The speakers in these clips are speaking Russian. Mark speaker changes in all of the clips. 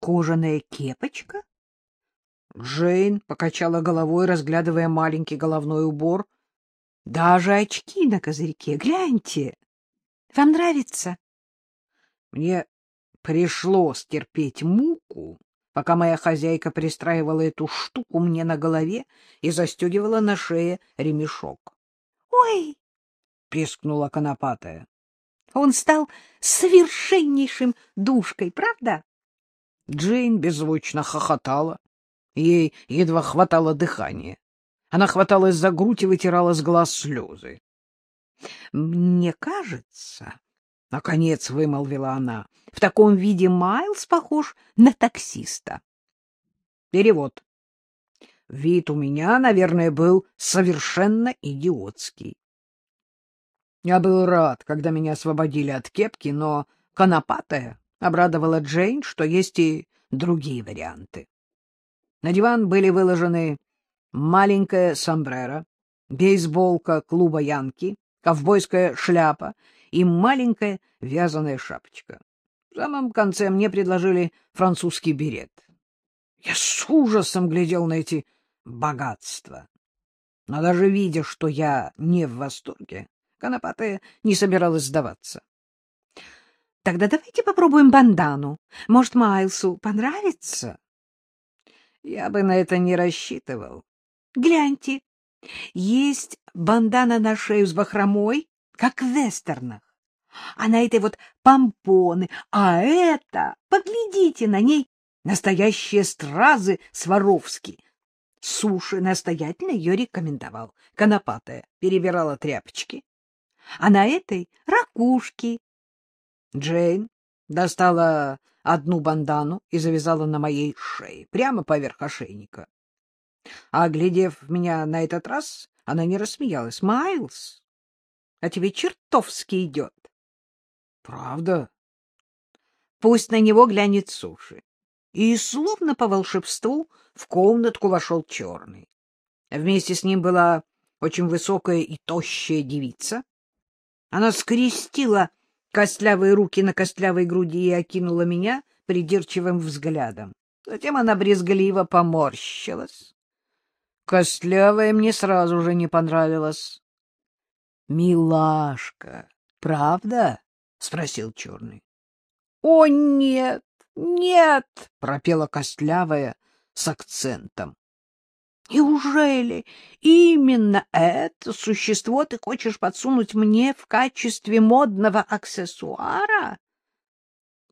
Speaker 1: кожаная кепочка? Джейн покачала головой, разглядывая маленький головной убор. Даже очки на козырьке. Гляньте. Вам нравится? Мне пришлось терпеть муку, пока моя хозяйка пристраивала эту штуку мне на голове и застегивала на шее ремешок. — Ой! — пискнула конопатая. Он стал совершеннейшим душкой, правда? Джейн беззвучно хохотала. Ей едва хватало дыхания. Она хваталась за грудь и вытирала с глаз слезы. — Мне кажется, — наконец вымолвила она, — в таком виде Майлз похож на таксиста. Перевод. Вид у меня, наверное, был совершенно идиотский. Я был рад, когда меня освободили от кепки, но конопатая обрадовала Джейн, что есть и другие варианты. На диван были выложены маленькая сомбреро, бейсболка клуба Янки, ковбойская шляпа и маленькая вязаная шапочка. В самом конце мне предложили французский берет. Я с ужасом глядел на эти богатства. Но даже видя, что я не в восторге, Конопатая не собиралась сдаваться. — Тогда давайте попробуем бандану. Может, Майлсу понравится? — Я бы на это не рассчитывал. — Гляньте, есть бандана на шею с бахромой, как в вестернах. А на этой вот помпоны, а это, поглядите, на ней настоящие стразы Сваровски. Суши настоятельно ее рекомендовал. Конопатая перебирала тряпочки, а на этой — ракушки. Джейн достала одну бандану и завязала на моей шее, прямо поверх ошейника. А, глядев меня на этот раз, она не рассмеялась. — Майлз, а тебе чертовски идет. — Правда? — Пусть на него глянет суши. И словно по волшебству в комнатку вошел черный. Вместе с ним была очень высокая и тощая девица, она скрестила костлявые руки на костлявой груди и окинула меня придирчивым взглядом. Затем она брезгливо поморщилась. Костлявая мне сразу же не понравилась. — Милашка, правда? — спросил черный. — О, нет, нет! — пропела костлявая с акцентом. Неужели именно это существо ты хочешь подсунуть мне в качестве модного аксессуара?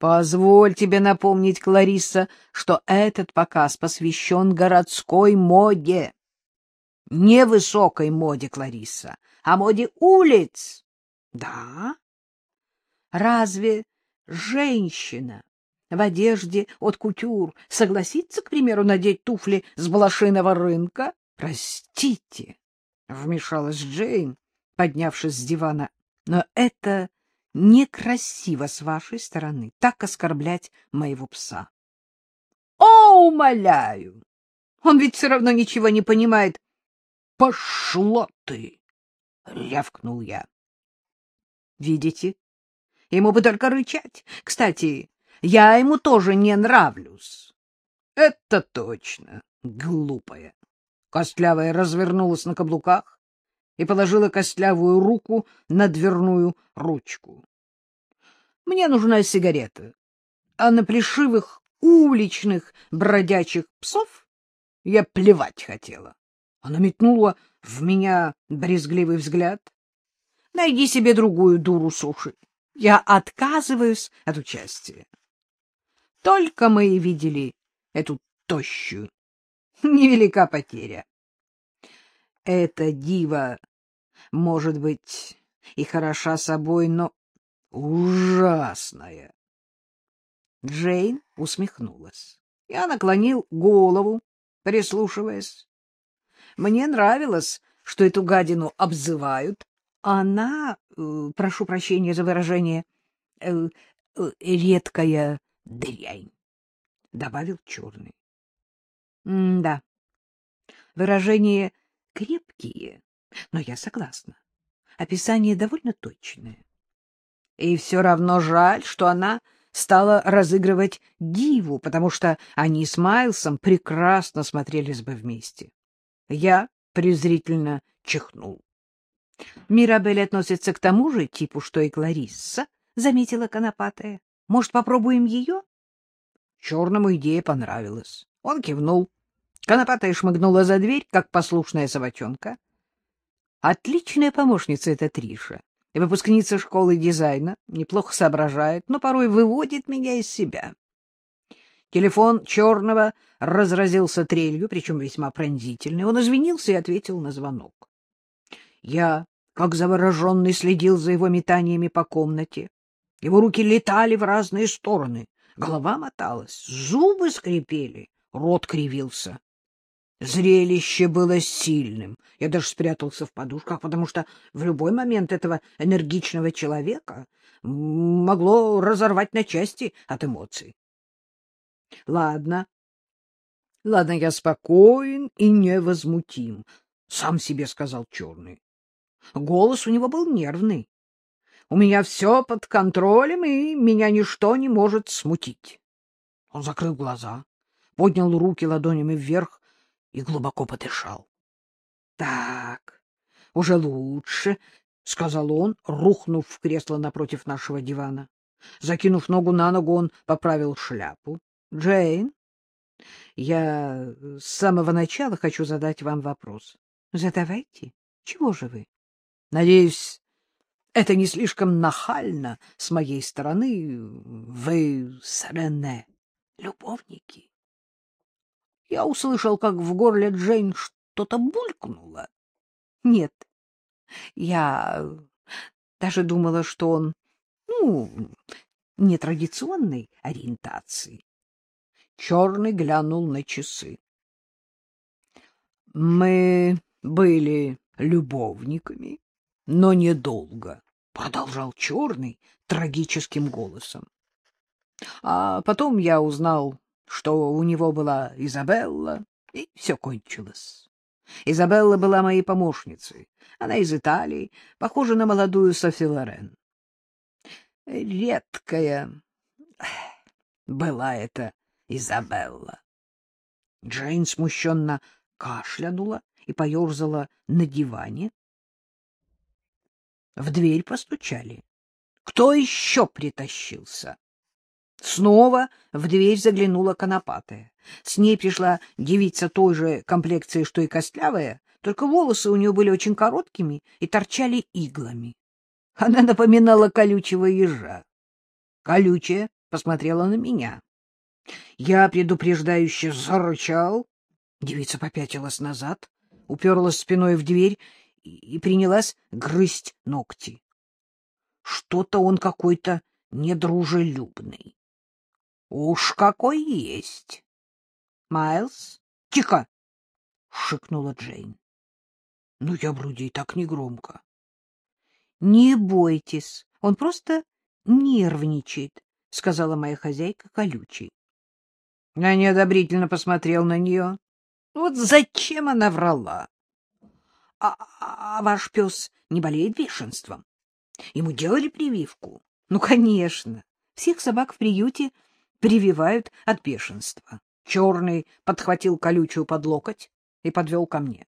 Speaker 1: Позволь тебе напомнить, Кларисса, что этот показ посвящен городской моде. Не высокой моде, Кларисса, а моде улиц. Да? Разве женщина в одежде от кутюр согласится, к примеру, надеть туфли с блошиного рынка? — Простите, — вмешалась Джейн, поднявшись с дивана, — но это некрасиво с вашей стороны так оскорблять моего пса. — О, умоляю! Он ведь все равно ничего не понимает. — Пошло ты! — рявкнул я. — Видите? Ему бы только рычать. Кстати, я ему тоже не нравлюсь. — Это точно, глупая. Костлявая развернулась на каблуках и положила костлявую руку на дверную ручку. — Мне нужна сигарета, а на плешивых уличных бродячих псов я плевать хотела. Она метнула в меня брезгливый взгляд. — Найди себе другую дуру суши. Я отказываюсь от участия. Только мы и видели эту тощую. Невелика потеря. Эта дива, может быть, и хороша собой, но ужасная. Джейн усмехнулась. Я наклонил голову, прислушиваясь. Мне нравилось, что эту гадину обзывают. Она, э, прошу прощения за выражение, э, э, редкая дрянь, — добавил черный. — Да, выражение крепкие, но я согласна. Описание довольно точное. И все равно жаль, что она стала разыгрывать диву, потому что они с Майлсом прекрасно смотрелись бы вместе. Я презрительно чихнул. Мирабель относится к тому же типу, что и Кларисса, — заметила Конопатая. — Может, попробуем ее? Черному идея понравилась. Он кивнул. Конопатая шмыгнула за дверь, как послушная собачонка. Отличная помощница эта Триша. Выпускница школы дизайна, неплохо соображает, но порой выводит меня из себя. Телефон черного разразился трелью, причем весьма пронзительной. Он извинился и ответил на звонок. Я, как завороженный, следил за его метаниями по комнате. Его руки летали в разные стороны, голова моталась, зубы скрипели, рот кривился. Зрелище было сильным. Я даже спрятался в подушках, потому что в любой момент этого энергичного человека могло разорвать на части от эмоций. Ладно. Ладно, я спокоен и невозмутим, — сам себе сказал Черный. Голос у него был нервный. У меня все под контролем, и меня ничто не может смутить. Он закрыл глаза, поднял руки ладонями вверх и глубоко подышал. — Так, уже лучше, — сказал он, рухнув в кресло напротив нашего дивана. Закинув ногу на ногу, он поправил шляпу. — Джейн, я с самого начала хочу задать вам вопрос. — Задавайте. Чего же вы? — Надеюсь, это не слишком нахально с моей стороны. Вы с Рене любовники. Я услышал, как в горле Джейн что-то булькнуло. Нет, я даже думала, что он, ну, нетрадиционной ориентации. Черный глянул на часы. Мы были любовниками, но недолго, — продолжал Черный трагическим голосом. А потом я узнал что у него была Изабелла, и все кончилось. Изабелла была моей помощницей. Она из Италии, похожа на молодую Софи Лорен. Редкая была эта Изабелла. Джейн смущенно кашлянула и поерзала на диване. В дверь постучали. Кто еще притащился? Снова в дверь заглянула конопатая. С ней пришла девица той же комплекции, что и костлявая, только волосы у нее были очень короткими и торчали иглами. Она напоминала колючего ежа. Колючая посмотрела на меня. Я предупреждающе зарычал. Девица попятилась назад, уперлась спиной в дверь и принялась грызть ногти. Что-то он какой-то недружелюбный. — Уж какой есть! — Майлз, тихо! — шикнула Джейн. — Ну, я вроде и так негромко. — Не бойтесь, он просто нервничает, — сказала моя хозяйка колючей. Я неодобрительно посмотрел на нее. Вот зачем она врала? А, а, ваш пес не болеет бешенством? Ему делали прививку? Ну, конечно. Всех собак в приюте прививают от бешенства. Черный подхватил колючую под локоть и подвел ко мне.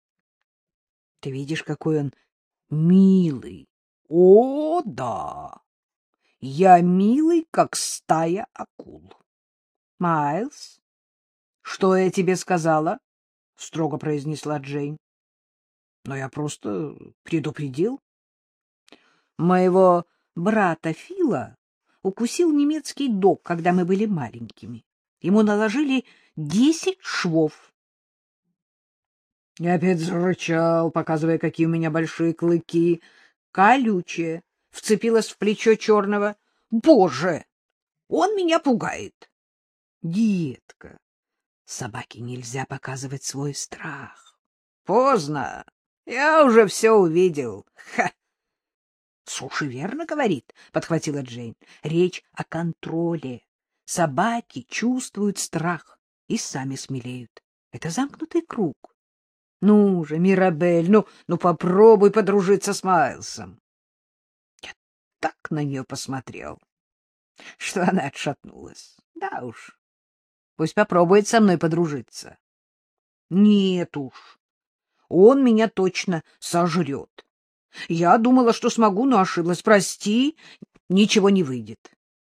Speaker 1: — Ты видишь, какой он милый. — О, да! Я милый, как стая акул. — Майлз, что я тебе сказала? — строго произнесла Джейн. — Но я просто предупредил. Моего брата Фила укусил немецкий дог, когда мы были маленькими. Ему наложили десять швов. Я опять зарычал, показывая, какие у меня большие клыки. Колючая вцепилась в плечо черного. Боже, он меня пугает. Детка, собаке нельзя показывать свой страх. Поздно, я уже все увидел. Ха! — Слушай, верно говорит, — подхватила Джейн. — Речь о контроле. Собаки чувствуют страх и сами смелеют. Это замкнутый круг. Ну же, Мирабель, ну, ну попробуй подружиться с Майлсом. Я так на нее посмотрел. что она отшатнулась. Да уж, пусть попробует со мной подружиться. Нет уж, он меня точно сожрет. Я думала, что смогу, но ошиблась. Прости, ничего не выйдет.